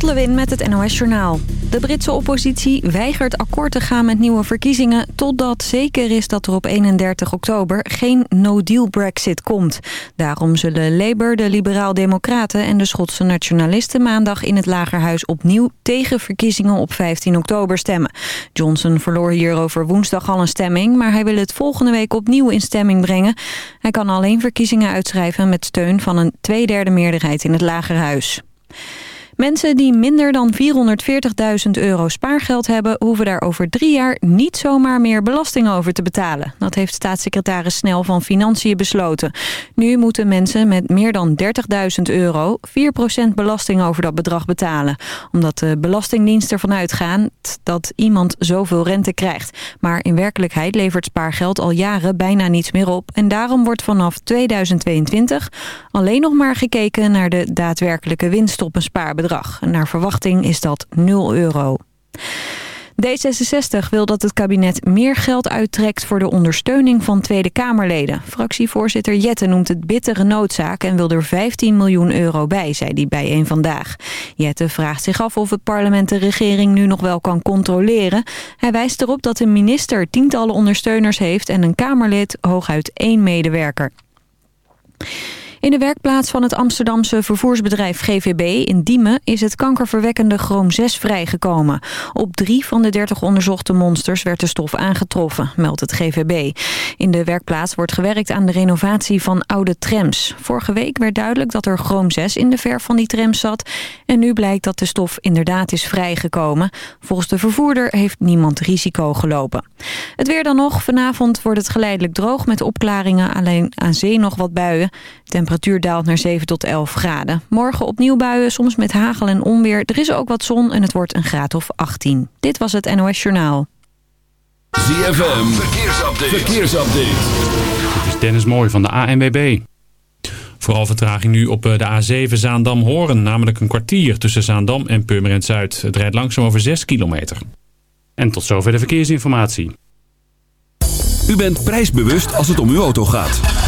Lot met het NOS Journaal. De Britse oppositie weigert akkoord te gaan met nieuwe verkiezingen... totdat zeker is dat er op 31 oktober geen no-deal Brexit komt. Daarom zullen Labour, de Liberaal-Democraten en de Schotse nationalisten... maandag in het Lagerhuis opnieuw tegen verkiezingen op 15 oktober stemmen. Johnson verloor hierover woensdag al een stemming... maar hij wil het volgende week opnieuw in stemming brengen. Hij kan alleen verkiezingen uitschrijven met steun van een tweederde meerderheid in het Lagerhuis. Mensen die minder dan 440.000 euro spaargeld hebben... hoeven daar over drie jaar niet zomaar meer belasting over te betalen. Dat heeft staatssecretaris Snel van Financiën besloten. Nu moeten mensen met meer dan 30.000 euro 4% belasting over dat bedrag betalen. Omdat de Belastingdienst ervan uitgaan dat iemand zoveel rente krijgt. Maar in werkelijkheid levert spaargeld al jaren bijna niets meer op. En daarom wordt vanaf 2022 alleen nog maar gekeken naar de daadwerkelijke winst op een spaarbedrag naar verwachting is dat 0 euro. D66 wil dat het kabinet meer geld uittrekt voor de ondersteuning van Tweede Kamerleden. Fractievoorzitter Jette noemt het bittere noodzaak en wil er 15 miljoen euro bij, zei hij bij een Vandaag. Jette vraagt zich af of het parlement de regering nu nog wel kan controleren. Hij wijst erop dat een minister tientallen ondersteuners heeft en een Kamerlid hooguit één medewerker. In de werkplaats van het Amsterdamse vervoersbedrijf GVB in Diemen is het kankerverwekkende chroom 6 vrijgekomen. Op drie van de 30 onderzochte monsters werd de stof aangetroffen, meldt het GVB. In de werkplaats wordt gewerkt aan de renovatie van oude trams. Vorige week werd duidelijk dat er chroom 6 in de verf van die trams zat. En nu blijkt dat de stof inderdaad is vrijgekomen. Volgens de vervoerder heeft niemand risico gelopen. Het weer dan nog. Vanavond wordt het geleidelijk droog met opklaringen. Alleen aan zee nog wat buien temperatuur daalt naar 7 tot 11 graden. Morgen opnieuw buien, soms met hagel en onweer. Er is ook wat zon en het wordt een graad of 18. Dit was het NOS Journaal. ZFM, verkeersupdate. verkeersupdate. Dit is Dennis Mooij van de ANWB. Vooral vertraging nu op eh, de A7 Zaandam-Horen, namelijk een kwartier tussen Zaandam en Purmerend Zuid. Het rijdt langzaam over 6 kilometer. En tot zover de verkeersinformatie. U bent prijsbewust als het om uw auto gaat.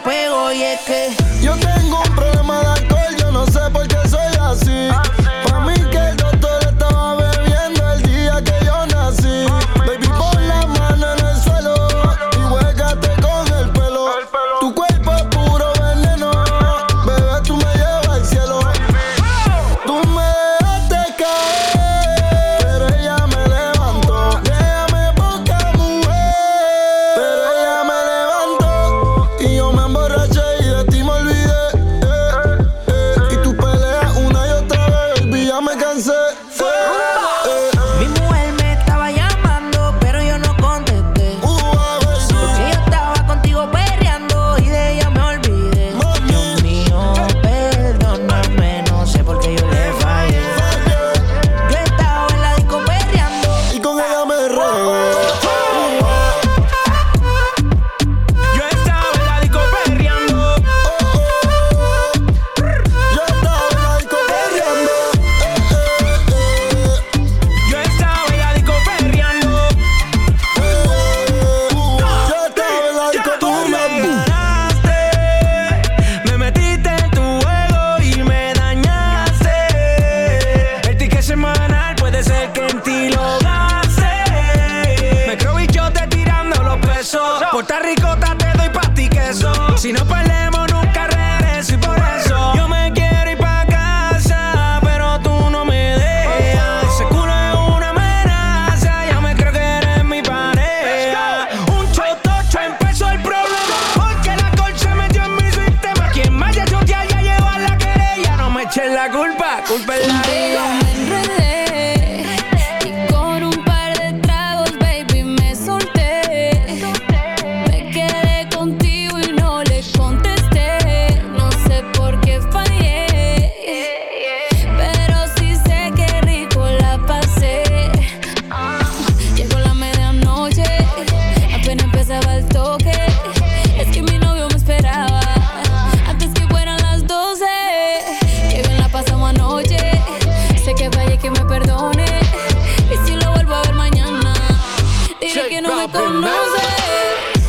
pego y es que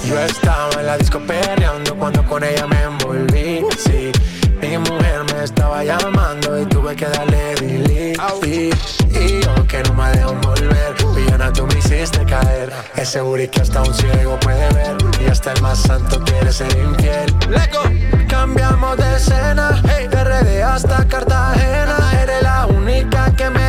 Yo estaba en la disco perreando cuando con ella me envolví. Sí, mi mujer me estaba llamando y tuve que darle delete. Y yo que no me dejo volver Villana, tú me hiciste caer Ese booty que hasta un ciego puede ver Y hasta el más santo quiere ser infiel Leco. Cambiamos de escena hey. De RD hasta Cartagena Eres la única que me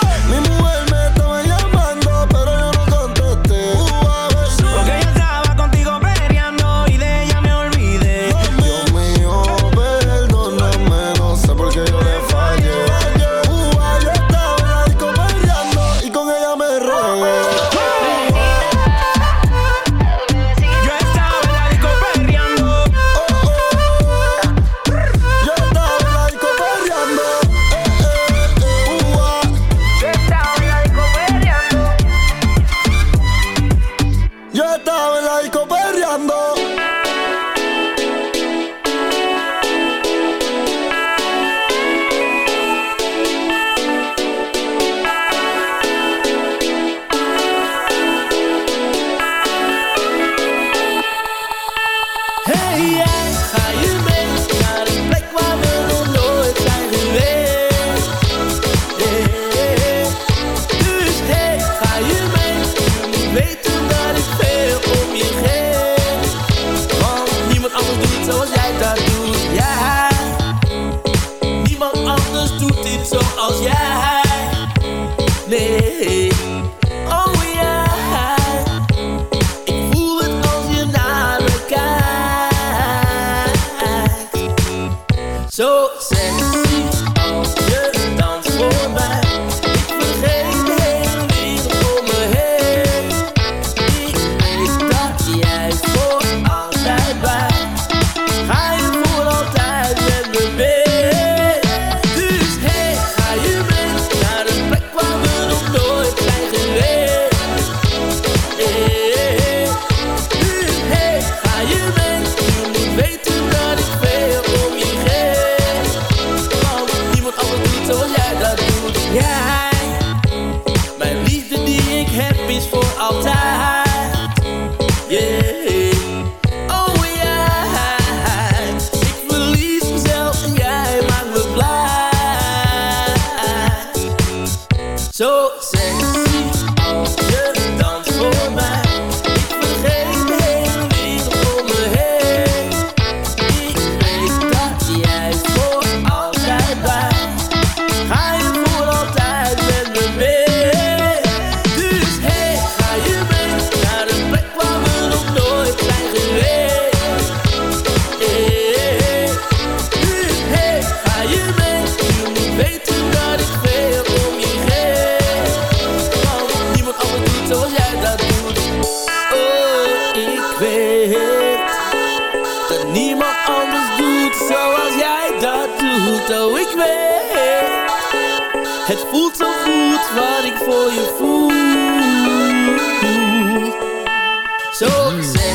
doet dit zoals jij. Nee. Zo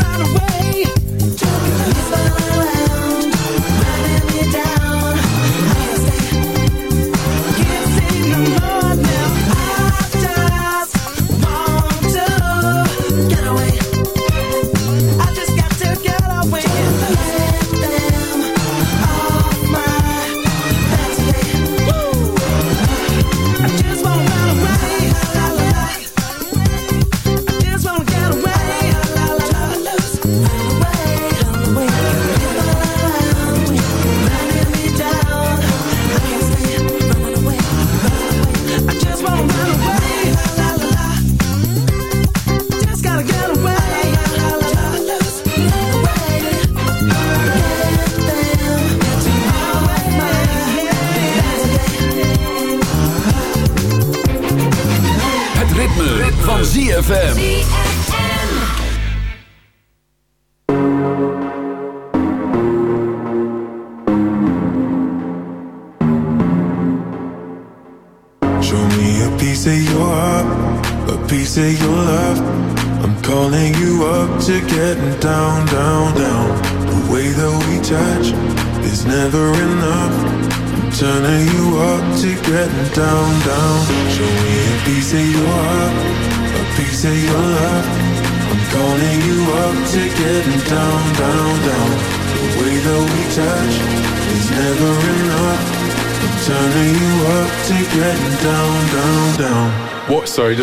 away.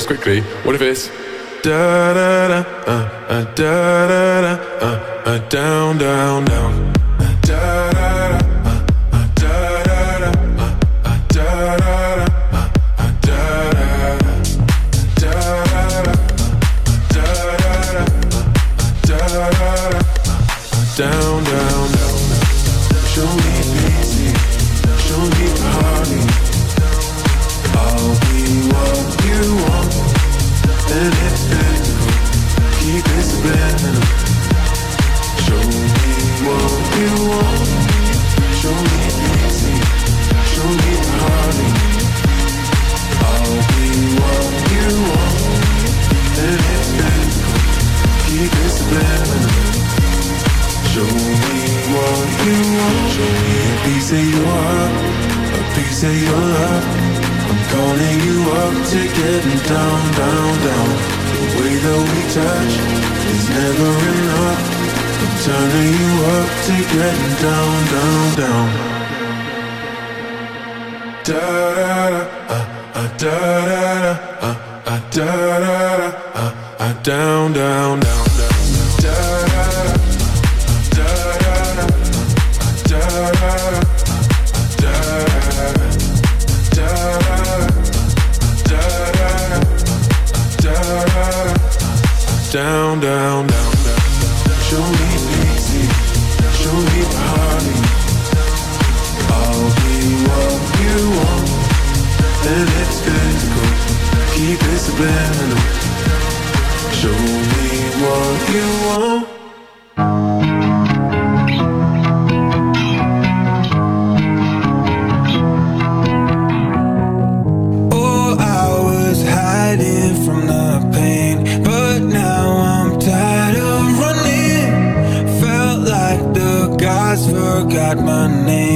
quickly. What if it's da da da uh, uh, da? forgot my name.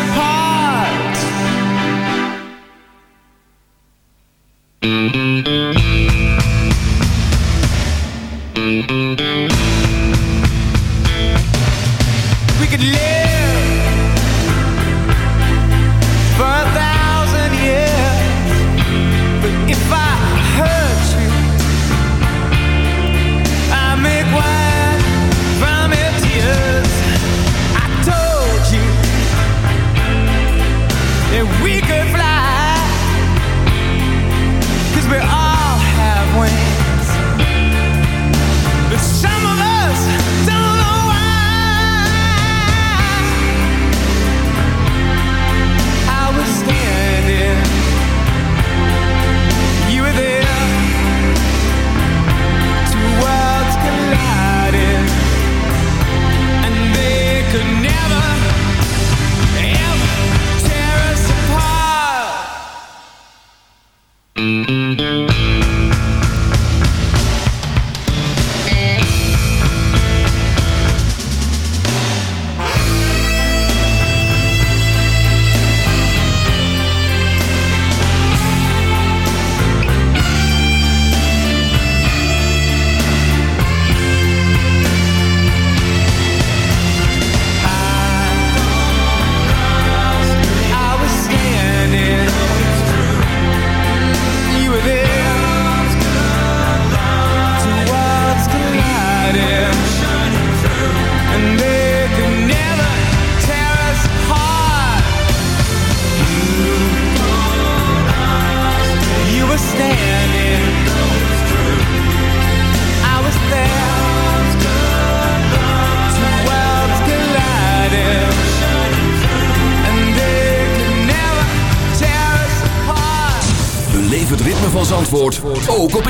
apart.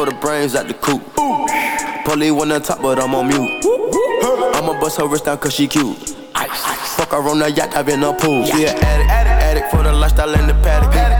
Blow the brains out the coop. Polly one on top, but I'm on mute. I'ma bust her wrist down cause she cute. Fuck her on the yacht, I've been a pool. She an addict, addict for the lifestyle and the paddock.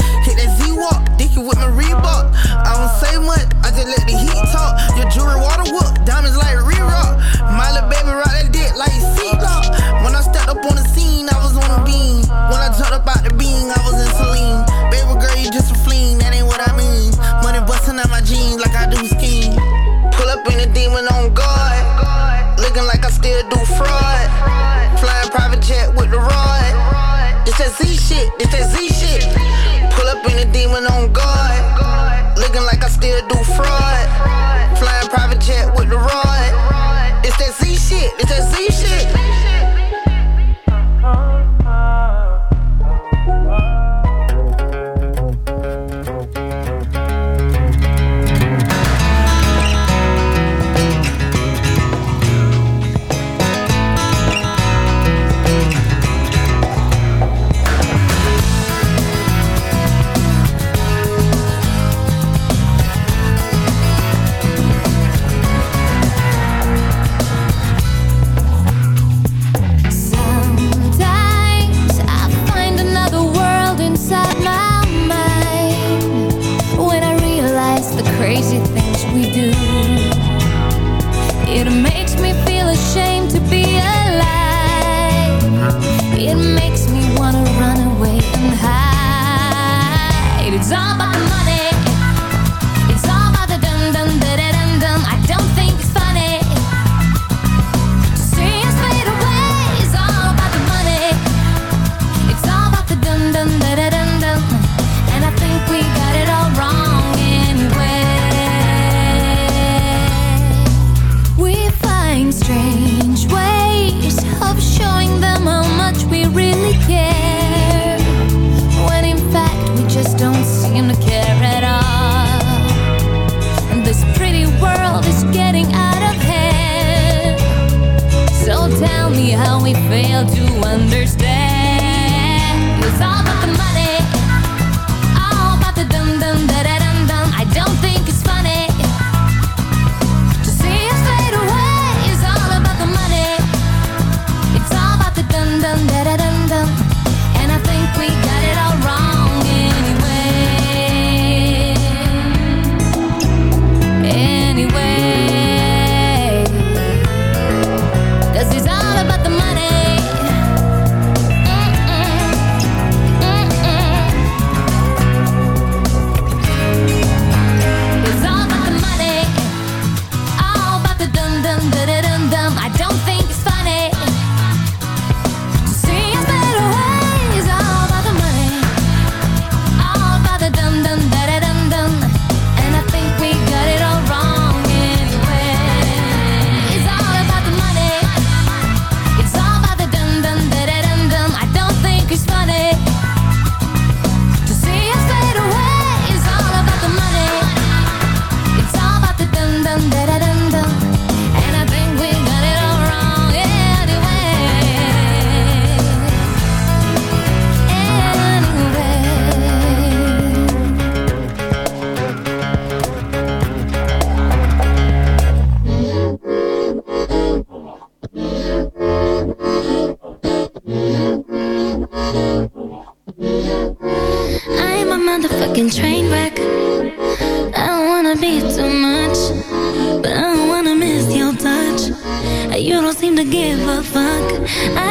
Z shit, it's that Z fucking train wreck. I don't wanna be too much, but I don't wanna miss your touch. You don't seem to give a fuck. I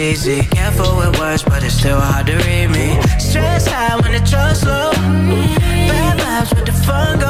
easy. Careful with words, but it's still hard to read me. Stress high when the trust low. Bad vibes with the fun go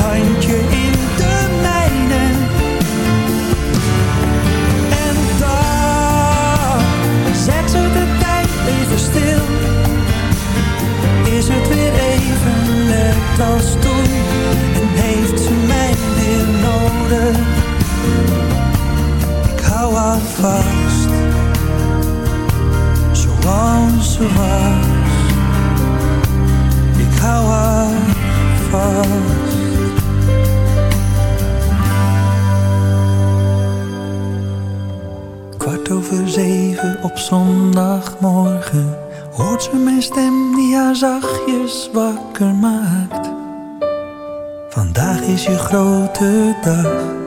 behind is je grote dag.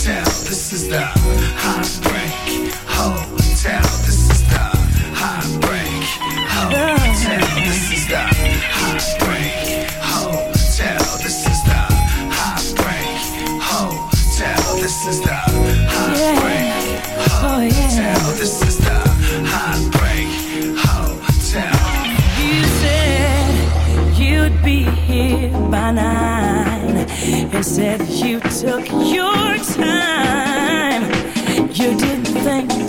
hotel. This is the hot break. hotel. This is the Said you took your time. You didn't think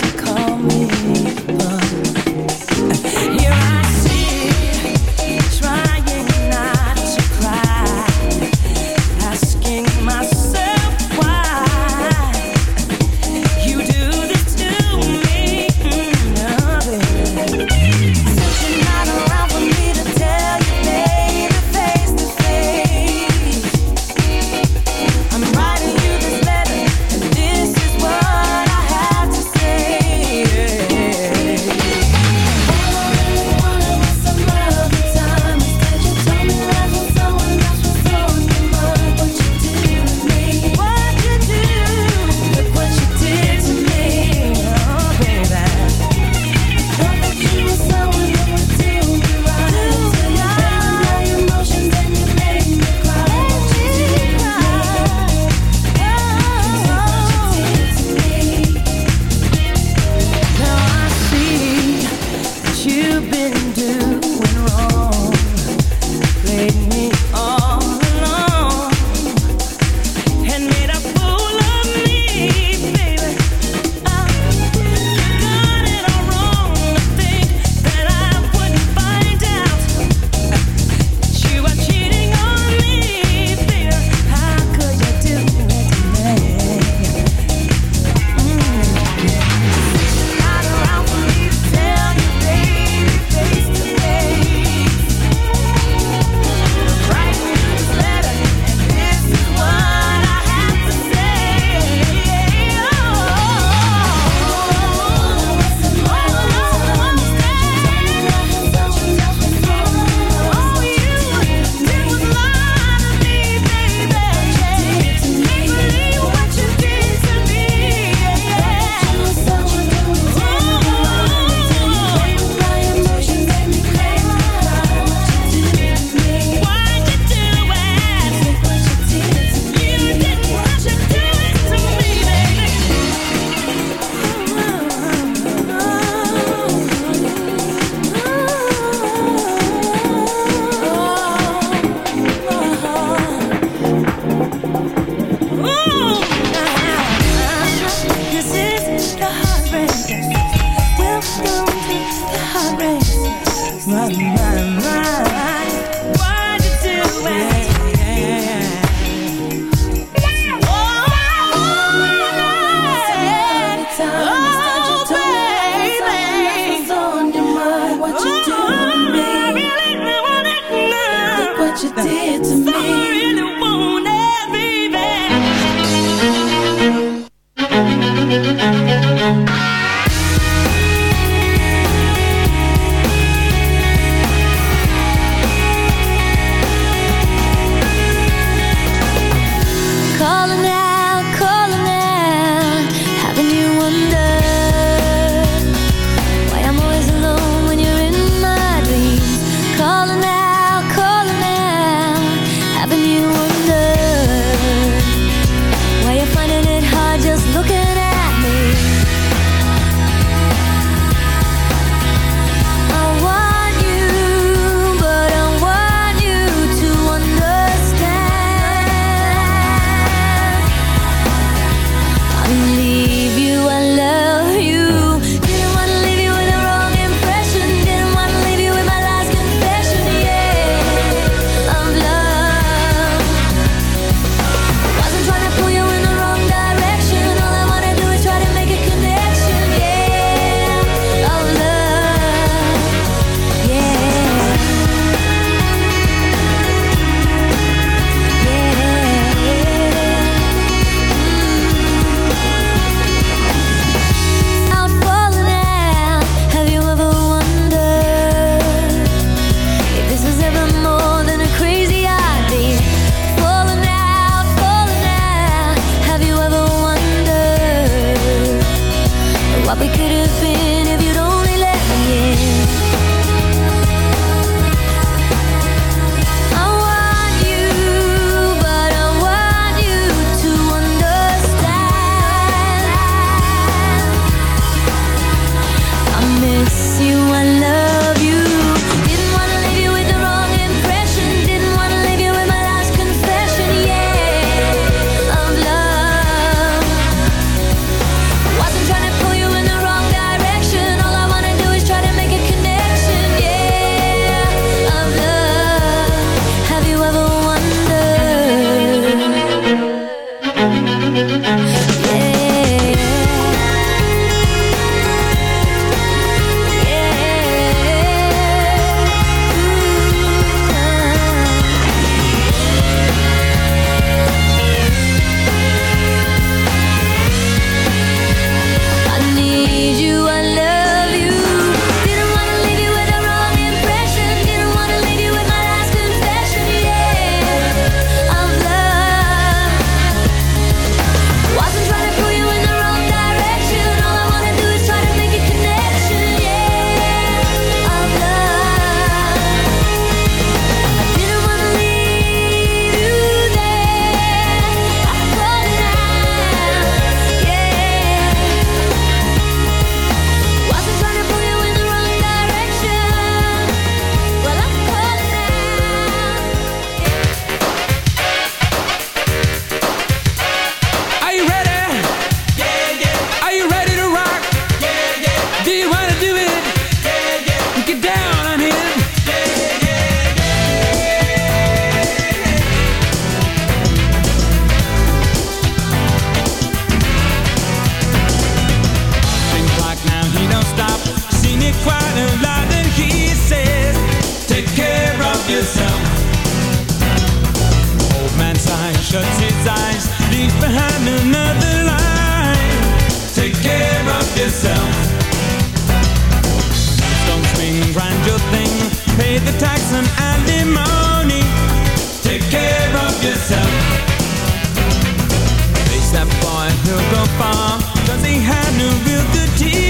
he'll go far, cause he had no real good teacher.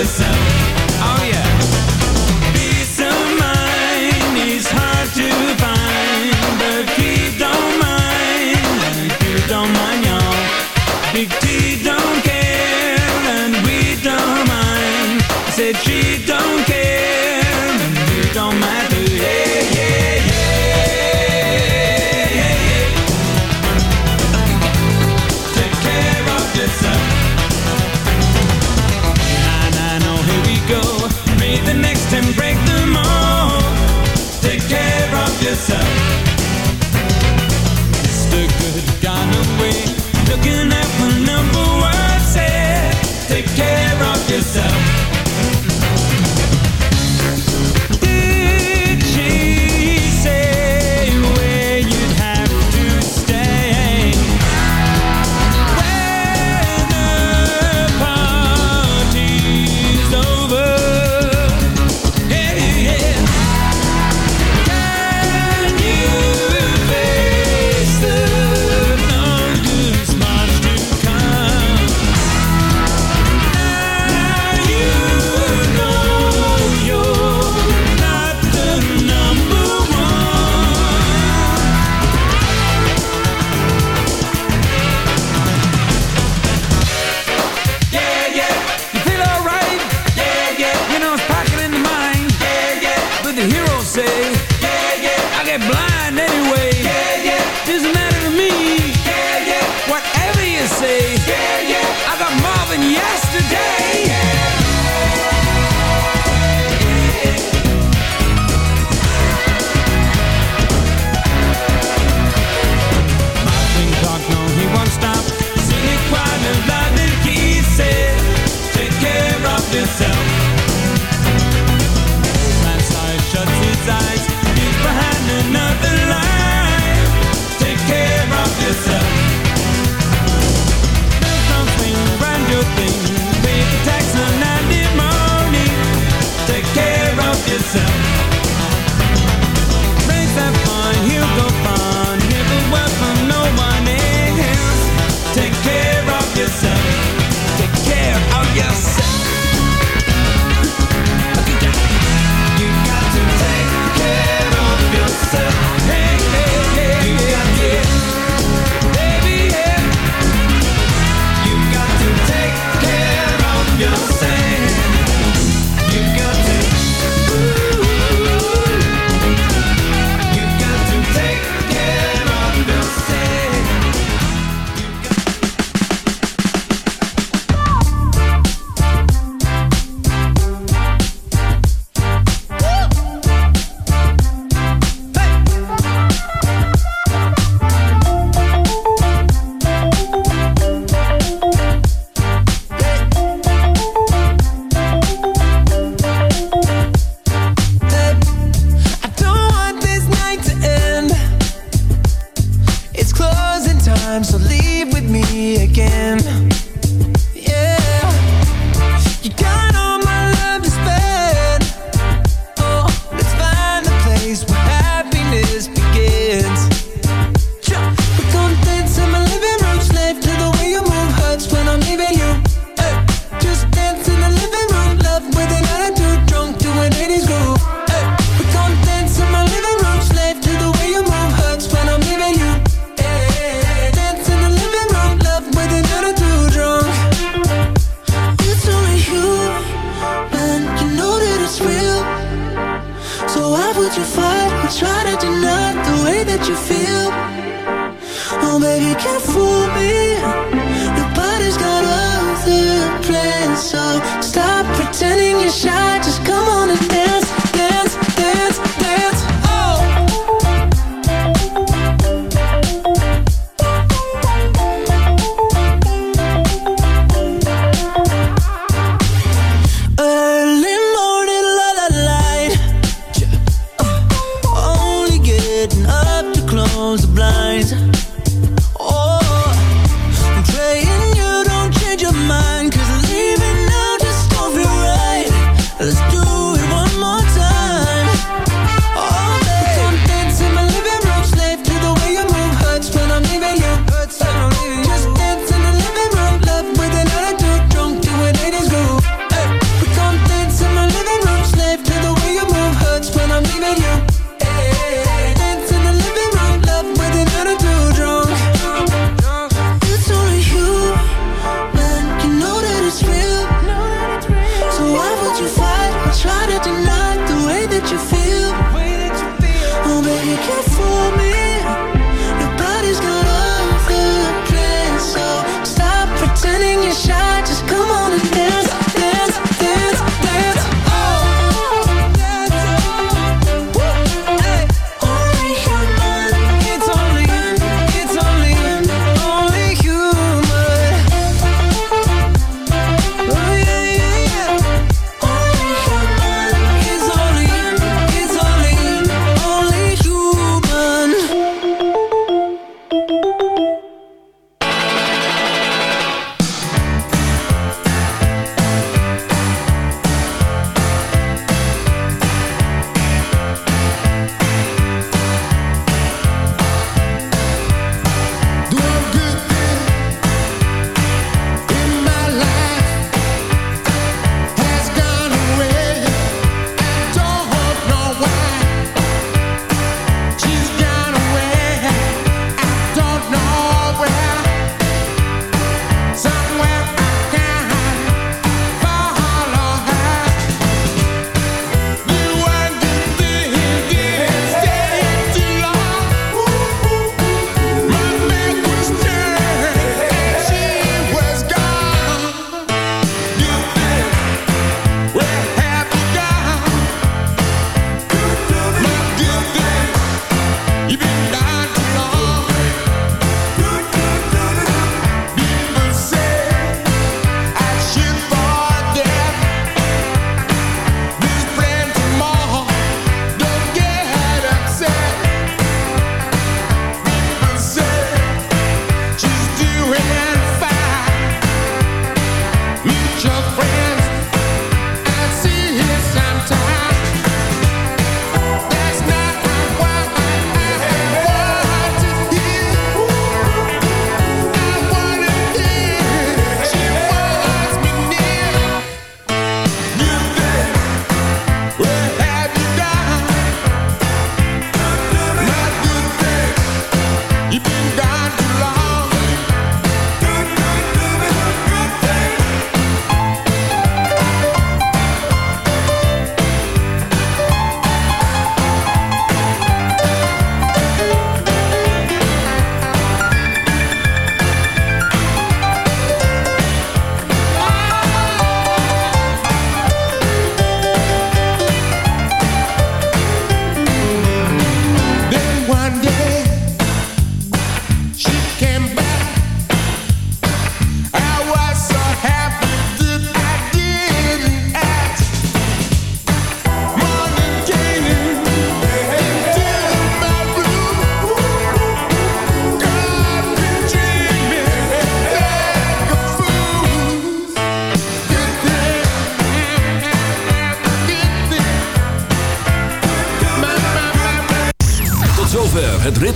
Yourself.